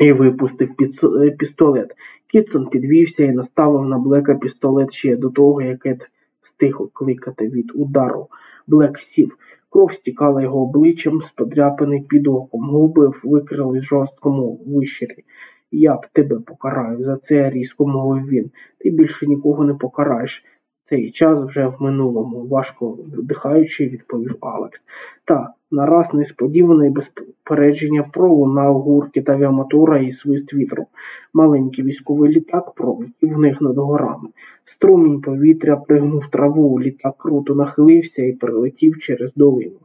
і випустив е, пістолет. Кітсон підвівся і наставив на Блека пістолет ще до того, як Ед встиг кликати від удару. Блек сів. Кров стікала його обличчям, сподряпаний під оком, губи викрили жорсткому вищирі. Я б тебе покараю, за це різко мовив він. Ти більше нікого не покараєш. Цей час вже в минулому, важко вдихаючи, відповів Алекс. Та нараз несподіване безпередження пролунав гуркіт авіамотора і свист вітру. Маленький військовий літак пролетів в них над горами. Струмінь повітря пригнув траву, літак круто нахилився і перелетів через долину.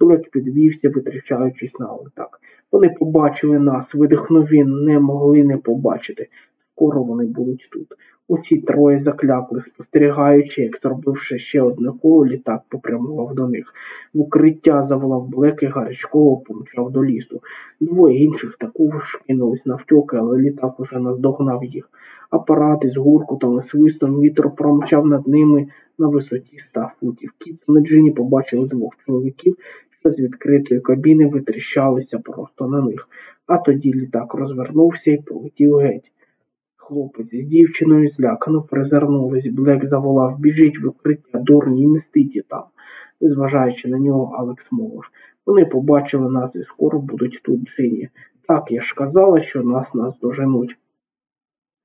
Блек підвівся, витрачаючись на літак. Вони побачили нас, видихнув він, не могли не побачити. Скоро вони будуть тут. Усі троє заклякли, спостерігаючи, як зробивши ще одне коло, літак попрямував до них. В укриття заволав Блек і гарячково помчав до лісу. Двоє інших також кинулись навтьоки, але літак уже наздогнав їх. Апарати з гуркутом і свистом вітер промчав над ними на висоті ста футів. Кіт на Джині побачили двох чоловіків, що з відкритої кабіни витріщалися просто на них, а тоді літак розвернувся і полетів геть. Хлопець з дівчиною злякано призирнулись. Блек заволав біжить в укриття дурні не стиді там. Незважаючи на нього, Алекс мовив. Вони побачили нас і скоро будуть тут Джині. Так я ж казала, що нас нас доженуть.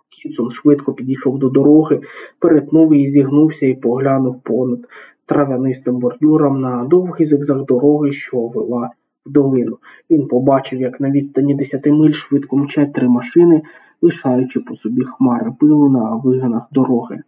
Кітсон швидко підійшов до дороги, перетнув її, зігнувся і поглянув понад трав'янистим бордюром на довгий зигзаг дороги, що вела в долину. Він побачив, як на відстані десяти миль швидко мчать три машини, лишаючи по собі хмари пилу на вигинах дороги.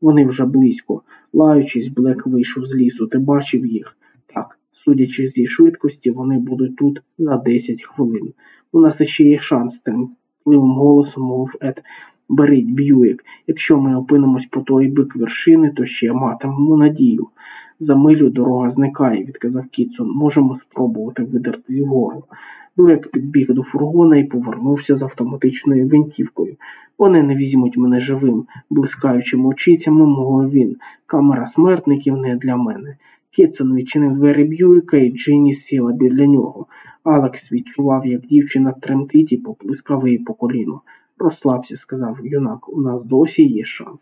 Вони вже близько. Лаючись, Блек вийшов з лісу. Ти бачив їх? Так, судячи зі швидкості, вони будуть тут за десять хвилин. У нас іще є шанс, тим впливим голосом мовив Ед. Беріть Б'юік. Якщо ми опинимось по той бик вершини, то ще матимемо надію. За милю дорога зникає, відказав Кітсон. Можемо спробувати видерти вгору. Блек підбіг до фургона і повернувся з автоматичною винтівкою. Вони не візьмуть мене живим, блискаючими очицями мовив він. Камера смертників не для мене. Кітсон відчинив двері Б'юіка і Джині сіла біля нього. Алекс відчував, як дівчина тремтить і поплескав її по коліну. Розслабся, сказав юнак, у нас досі є шанс.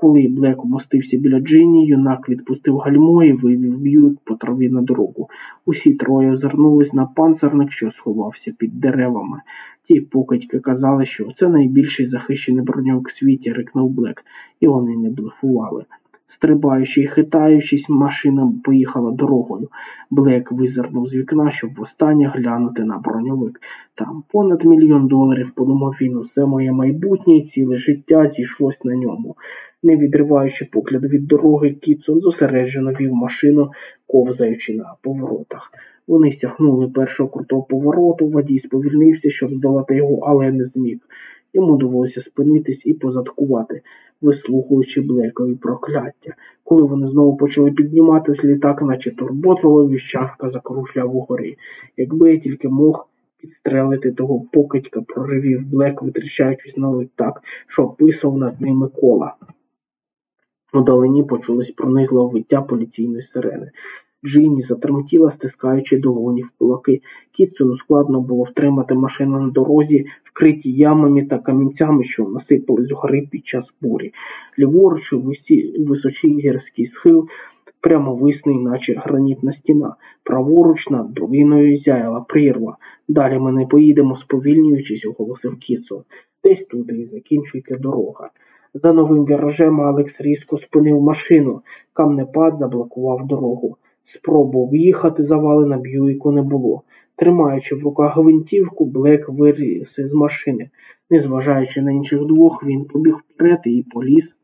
Коли Блек умостився біля Джині, юнак відпустив гальмо і вивів Б'юік по траві на дорогу. Усі троє озирнулись на панцерник, що сховався під деревами. Ті покидьки казали, що це найбільш захищений броньовик у світі, рикнув Блек, і вони не блефували. Стрибаючи і хитаючись, машина поїхала дорогою. Блек визирнув з вікна, щоб востаннє глянути на броньовик. Там понад мільйон доларів, подумав він, усе моє майбутнє ціле життя зійшлось на ньому. Не відриваючи погляд від дороги, Кітсон зосереджено вів машину, ковзаючи на поворотах. Вони сягнули першого крутого повороту, водій сповільнився, щоб здолати його, але не зміг. Йому довелося спинитись і позадкувати, вислухаючи блекові прокляття. Коли вони знову почали підніматись, літак, наче турботова віщахка закружляв угорі. Якби я тільки мог підстрелити того покидька, проривів Блек, витріщаючись на літак, що описав над ними кола. Удалині почулось пронизливе виття поліційної сирени. Джині затремтіла, стискаючи долоні в кулаки. Кітсону складно було втримати машину на дорозі, вкриті ямами та камінцями, що насипали з гори під час бурі. Ліворуч височий гірський схил, прямовисний, наче гранітна стіна. Праворуч над долиною зяяла прірва. Далі ми не поїдемо, сповільнюючись, оголосив Кітсон. Десь туди і закінчується дорога. За новим віражем Алекс різко спинив машину. Камнепад заблокував дорогу. Спробу об'їхати завалена Б'юіку не було. Тримаючи в руках гвинтівку, Блек виріс із машини. Незважаючи на інших двох, він побіг вперед і поліз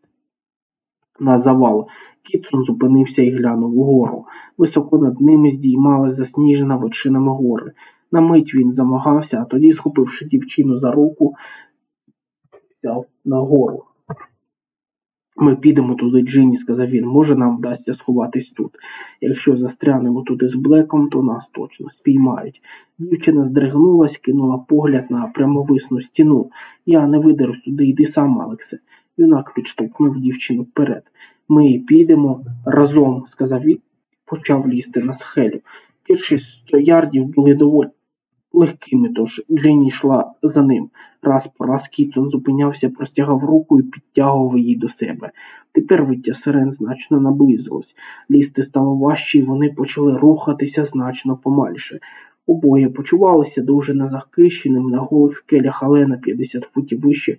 на завал. Кітсон зупинився і глянув угору. Високо над ними здіймалась засніжена вершинами гори. На мить він замагався, а тоді, схопивши дівчину за руку, взяв нагору. Ми підемо туди, Джині, сказав він. Може, нам вдасться сховатись тут. Якщо застрянемо тут із блеком, то нас точно спіймають. Дівчина здригнулась, кинула погляд на прямовисну стіну. Я не видерусь туди, йди сам, Алексе. Юнак підштовхнув дівчину вперед. Ми підемо разом, сказав він, почав лізти на схелю. Перші сто ярдів були доволі легкими, тож Дженні йшла за ним. Раз по раз Кітсон зупинявся, простягав руку і підтягував її до себе. Тепер виття сирен значно наблизилось. Лізти стало важче, і вони почали рухатися значно помальше. Обоє почувалися дуже незахищеним на голих скелях, але на 50 футів вище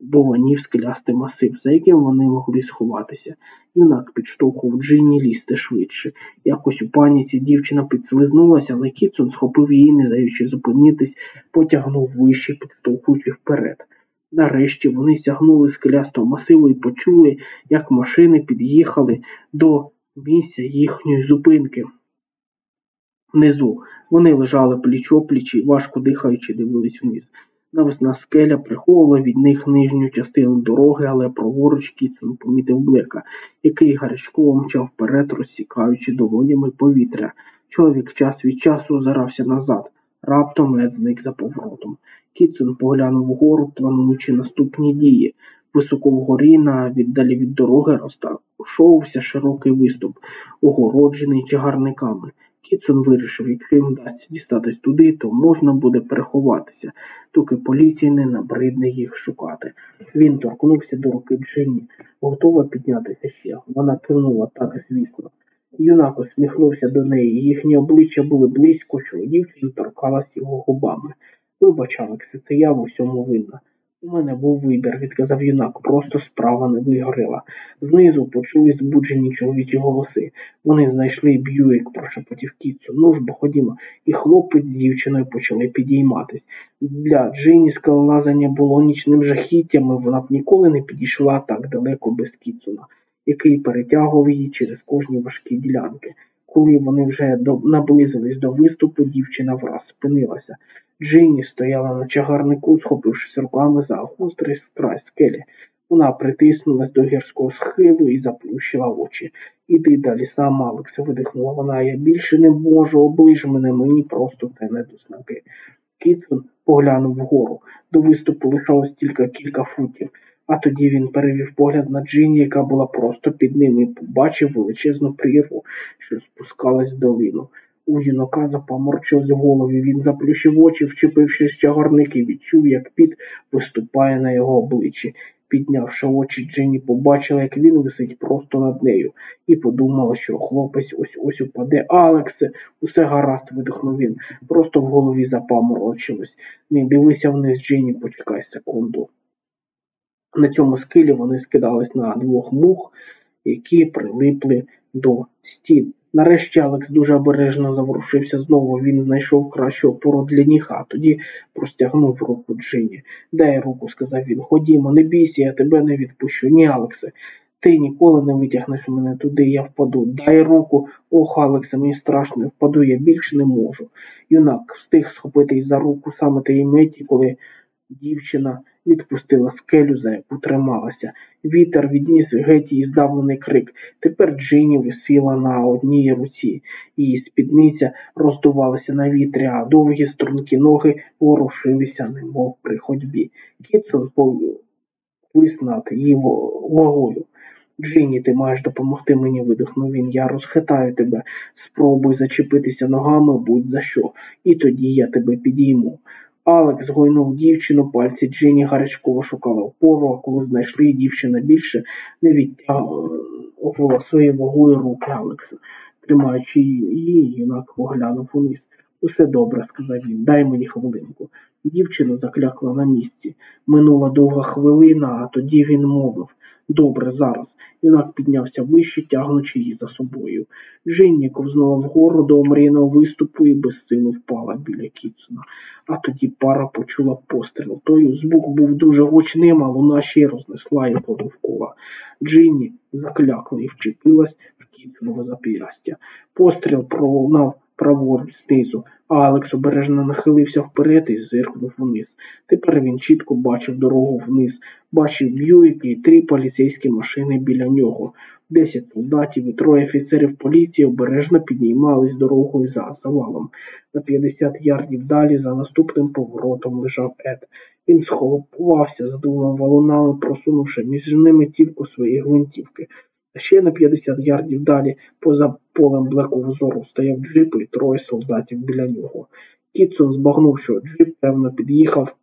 бованів скелястий масив, за яким вони могли сховатися. Юнак підштовхував Джинні лізти швидше. Якось у паніці дівчина підслизнулася, але Кітсон схопив її, не даючи зупинитись, потягнув вище, підштовхуючи вперед. Нарешті вони сягнули скелястого масиву і почули, як машини під'їхали до місця їхньої зупинки. Внизу вони лежали пліч опліч і, важко дихаючи, дивились вниз. Навесна скеля приховувала від них нижню частину дороги, але праворуч Кітсон помітив блека, який гарячково мчав вперед, розсікаючи долонями повітря. Чоловік час від часу озирався назад. Раптом Ед зник за поворотом. Кітсон поглянув вгору, плануючи наступні дії. Високо вгорі, на віддалі від дороги, розташовувався широкий виступ, огороджений чагарниками. Кітсон вирішив, якщо їм вдасться дістатись туди, то можна буде переховатися, доки поліції не набридне їх шукати. Він торкнувся до руки Джинні, готова піднятися ще. Вона кивнула так, звісно. Юнак усміхнувся до неї, їхні обличчя були близько, що дівчина торкалась його губами. Вибач, Алексе, це я в усьому винна. У мене був вибір, відказав юнак, просто справа не вигорила. Знизу почули збуджені чоловічі голоси. Вони знайшли Б'юік, прошепотів кіцу. Ну ж бо ходімо. І хлопець з дівчиною почали підійматись. Для Джині скалолазання було нічним жахіттям, і вона б ніколи не підійшла так далеко без кіцуна, який перетягував її через кожні важкі ділянки. Коли вони вже наблизились до виступу, дівчина враз спинилася. Джинні стояла на чагарнику, схопившись руками за гострий край скелі. Вона притиснулась до гірського схилу і заплющила очі. Іди далі сам, Алекс, видихнула вона. Я більше не можу, оближ мене, мені просто те не до снаги. Кітсон поглянув вгору. До виступу лишалось тільки кілька футів, а тоді він перевів погляд на Джинні, яка була просто під ним, і побачив величезну прірву, що спускалась в долину. У юнака запаморчилось в голові. Він заплющив очі, вчепившись чагарник і відчув, як піт виступає на його обличчі. Піднявши очі, Дженні побачила, як він висить просто над нею, і подумала, що хлопець ось ось упаде. Алексе, усе гаразд, видихнув він. Просто в голові запаморочилось. Не дивися вниз, Дженні, почекай секунду. На цьому скилі вони скидались на двох мух, які прилипли до стін. Нарешті Алекс дуже обережно заворушився знову. Він знайшов кращу опору для ніг, а тоді простягнув руку Джині. Дай руку, сказав він. Ходімо, не бійся, я тебе не відпущу. Ні, Алексе. Ти ніколи не витягнеш мене туди, я впаду. Дай руку. Ох, Алексе, мені страшно, я впаду, я більше не можу. Юнак встиг схопитись за руку саме тієї миті, коли дівчина відпустила скелю, за яку трималася. Вітер відніс геть її здавлений крик. Тепер Джині висіла на одній руці. Її спідниця роздувалася на вітрі, а довгі стрункі ноги ворушилися, немов при ходьбі. Кітсон повис над її вагою. Джині, ти маєш допомогти мені, видихнув він. Я розхитаю тебе. Спробуй зачепитися ногами будь за що, і тоді я тебе підійму. Алекс згойнув дівчину, пальці Джині гарячково шукали опору, а коли знайшли, дівчина більше не відтягувала своєю вагою руки Алекса. Тримаючи її, юнак поглянув униз. Усе добре, сказав він, дай мені хвилинку. Дівчина заклякла на місці. Минула довга хвилина, а тоді він мовив Добре, зараз. Юнак піднявся вище, тягнучи її за собою. Джинні ковзнула вгору до омріяного виступу і безсило впала біля Кітсона. А тоді пара почула постріл. Той звук був дуже гучним, а луна ще рознесла його довкола. Джинні заклякла і вчепилась в Кітсонове зап'ястя. Постріл пролунав праворуч знизу, а Алекс обережно нахилився вперед і зиркнув вниз. Тепер він чітко бачив дорогу вниз, бачив Б'юїки і три поліцейські машини біля нього. Десять солдатів і троє офіцерів поліції обережно піднімались дорогою за завалом. На 50 ярдів далі за наступним поворотом лежав Ед. Він схлопувався з двома валунами, просунувши між ними цівку своєї гвинтівки. Ще на 50 ярдів далі, поза полем блекого зору, стояв джип і троє солдатів біля нього. Кітсон збагнув, що джип, певно, під'їхав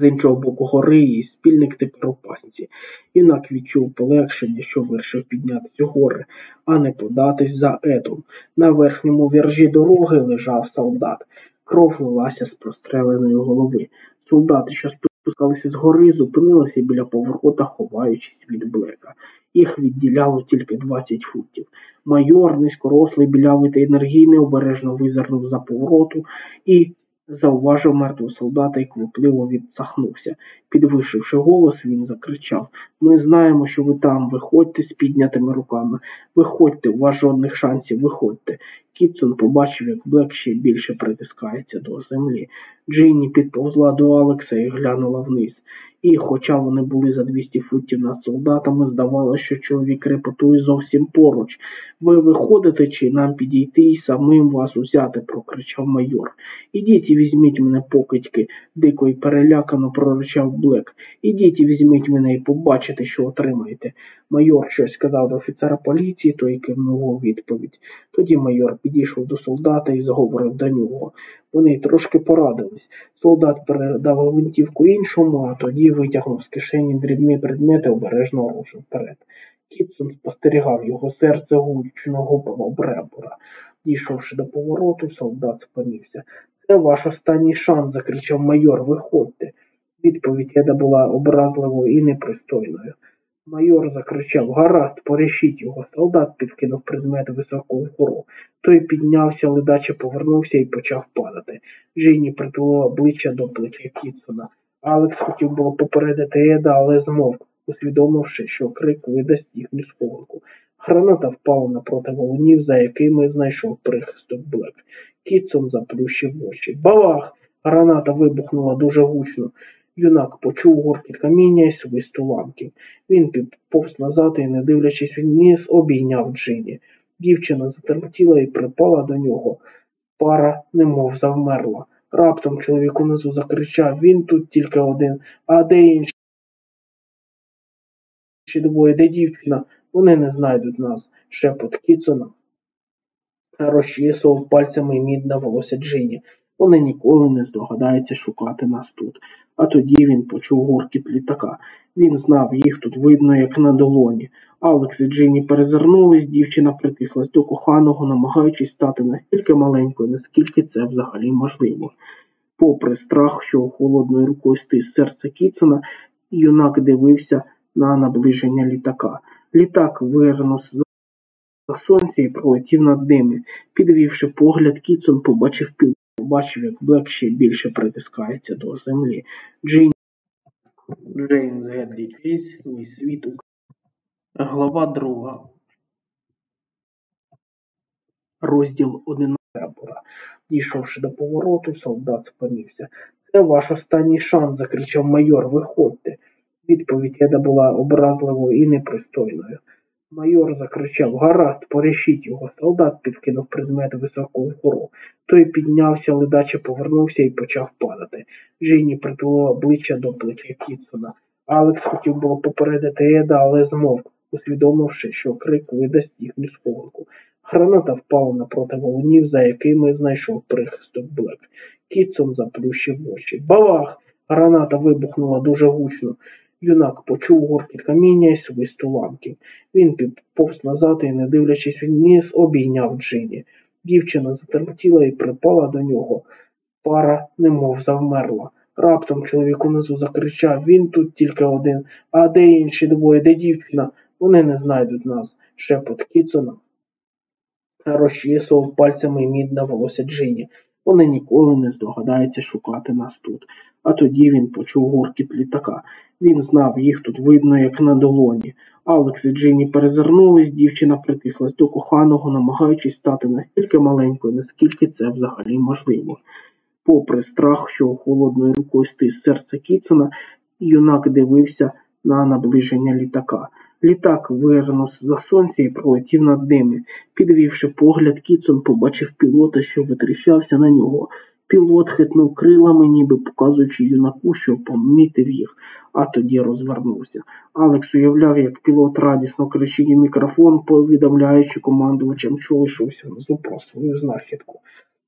з іншого боку гори і спільник тепер у пастці. Юнак відчув полегшення, що вирішив піднятися гори, а не податись за Едом. На верхньому вержі дороги лежав солдат. Кров лилася з простреленої голови. Солдати, що спускалися з гори, зупинилися біля поворота, ховаючись від блека. Їх відділяло тільки 20 футів. Майор, низькорослий, білявий та енергійний, обережно визирнув за повороту і зауважив мертвого солдата і квапливо відсахнувся. Підвищивши голос, він закричав Ми знаємо, що ви там. Виходьте з піднятими руками. Виходьте, у вас жодних шансів, виходьте. Кітсон побачив, як Блек ще більше притискається до землі. Джинні підповзла до Алекса і глянула вниз. І, хоча вони були за 200 футів над солдатами, здавалося, що чоловік репетує зовсім поруч. Ви виходите чи нам підійти і самим вас узяти, прокричав майор. Ідіть і візьміть мене покидьки, дико й перелякано проричав Блек. Ідіть і візьміть мене і побачите, що отримаєте. Майор щось сказав до офіцера поліції, той кивнув у відповідь. Тоді майор підійшов до солдата і заговорив до нього. Вони трошки порадились. Солдат передав гвинтівку іншому, а тоді витягнув з кишені дрібні предмети, обережно рушив вперед. Кітсон спостерігав його серце гучно гупало бребура. Дійшовши до повороту, солдат спинився. Це ваш останній шанс, закричав майор. Виходьте. Відповідь Еда була образливою і непристойною. Майор закричав Гаразд, порішіть його. Солдат підкинув предмет високо вгору. Той піднявся, ледаче повернувся і почав падати. Джинні притулила обличчя до плеча Кітсона. Алекс хотів було попередити Еда, але змовк, усвідомивши, що крик видасть їхню схованку. Граната впала напроти валунів, за якими знайшов прихисток Блек. Кітсон заплющив очі. Бабах! Граната вибухнула дуже гучно. Юнак почув гуркіт каміння й свист уламків. Він підповз назад і, не дивлячись вниз, обійняв Джині. Дівчина затремтіла і припала до нього. Пара немов завмерла. Раптом чоловік унизу закричав Він тут тільки один, а де інші двоє, де дівчина? Вони не знайдуть нас. Шепот Кіцона розчісував пальцями мідне волосся Джині. Вони ніколи не здогадаються шукати нас тут. А тоді він почув гуркіт літака. Він знав, їх тут видно, як на долоні. Алекс і Джині перезирнулись, дівчина притислась до коханого, намагаючись стати настільки маленькою, наскільки це взагалі можливо. Попри страх, що холодною рукою стис серце Кіцена, юнак дивився на наближення літака. Літак вирнув за сонця і пролетів над ними. Підвівши погляд, Кіцон побачив пів побачив, як Блек ще більше притискається до землі. Джеймс Гедлі Чейз «Мій світ Глава друга. Розділ 11 Ребора. Дійшовши до повороту, солдат спинився. Це ваш останній шанс, закричав майор. Виходьте. Відповідь Еда була образливою і непристойною. Майор закричав Гаразд, порішіть його. Солдат підкинув предмет високо вгору. Той піднявся, ледаче повернувся і почав падати. Джинні притулила обличчя до плеча Кітсона. Алекс хотів було попередити Еда, але змовк, усвідомивши, що крик видасть їхню схованку. Граната впала напроти волонів, за якими знайшов прихисток Блек. Кітсон заплющив очі. Бабах! Граната вибухнула дуже гучно. Юнак почув гуркіт каміння й свист уламків. Він підповз назад і, не дивлячись вниз, обійняв Джині. Дівчина затремтіла і припала до нього. Пара немов завмерла. Раптом чоловік унизу закричав Він тут тільки один. А де інші двоє, де дівчина? Вони не знайдуть нас. Шепот Кіцона розчісував пальцями мідне волосся Джині. Вони ніколи не здогадаються шукати нас тут. А тоді він почув гуркіт літака. Він знав, їх тут видно, як на долоні. Алекс і Джині перезирнулись, дівчина притислась до коханого, намагаючись стати настільки маленькою, наскільки це взагалі можливо. Попри страх, що холодною рукою стис серце Кіцена, юнак дивився на наближення літака. Літак вирнув за сонця і пролетів над ними. Підвівши погляд, Кіцон побачив пілота, що витріщався на нього. Пілот хитнув крилами, ніби показуючи юнаку, що помітив їх, а тоді розвернувся. Алекс уявляв, як пілот радісно кричить у мікрофон, повідомляючи командувачам, що лишився внизу про свою знахідку.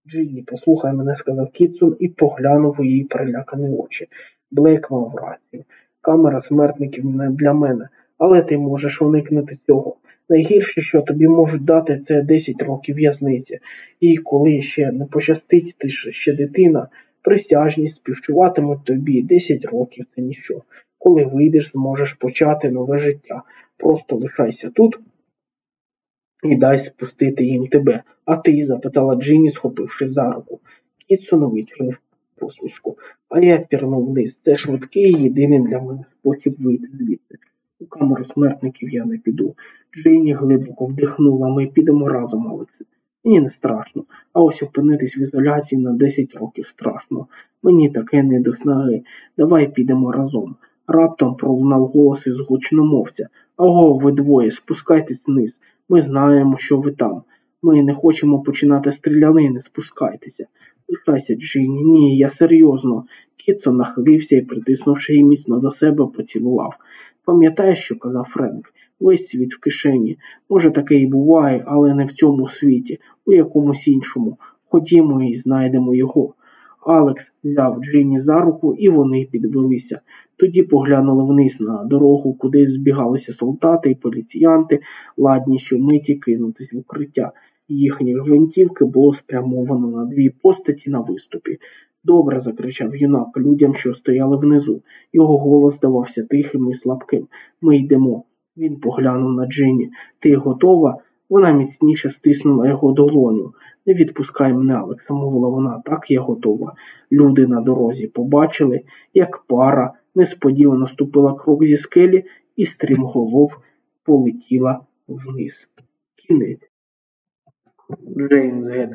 Джині, послухай мене, сказав Кітсон і поглянув у її перелякані очі. Блейк мав рацію. Камера смертників не для мене, але ти можеш уникнути цього. Найгірше, що тобі можуть дати, це 10 років в'язниці. І коли ще не пощастить, ти ж ще дитина, присяжність співчуватимуть тобі 10 років це ніщо. Коли вийдеш, зможеш почати нове життя. Просто лишайся тут і дай спустити їм тебе. А ти? запитала Джині, схопивши за руку. Кітсон витягнув посмішку. А я пірнув вниз. Це швидкий єдиний для мене спосіб вийти звідси. У камеру смертників я не піду. Джині глибоко вдихнула, ми підемо разом, Алексе. Мені не страшно, а ось опинитись в ізоляції на 10 років страшно. Мені таке не до снаги. Давай підемо разом. Раптом пролунав голос із гучномовця. Аго, ви двоє, спускайтесь вниз. Ми знаємо, що ви там. Ми не хочемо починати стрілянини, спускайтеся. Лишайся, Джині, ні, я серйозно. Кітсон нахилився і, притиснувши її міцно до себе, поцілував. Пам'ятаєш, що казав Френк? Весь світ в кишені. Може, таке і буває, але не в цьому світі, у якомусь іншому. Ходімо і знайдемо його. Алекс взяв Джині за руку, і вони підвелися. Тоді поглянули вниз на дорогу, куди збігалися солдати і поліціянти, ладні щомиті кинутись в укриття. Їхні гвинтівки було спрямовано на дві постаті на виступі. Добре, закричав юнак людям, що стояли внизу. Його голос здавався тихим і слабким. Ми йдемо. Він поглянув на Джині. Ти готова? Вона міцніше стиснула його долоню. Не відпускай мене, Алекса, мовила вона, так я готова. Люди на дорозі побачили, як пара несподівано ступила крок зі скелі і стрімголов полетіла вниз. Кінець. Джеймс Гет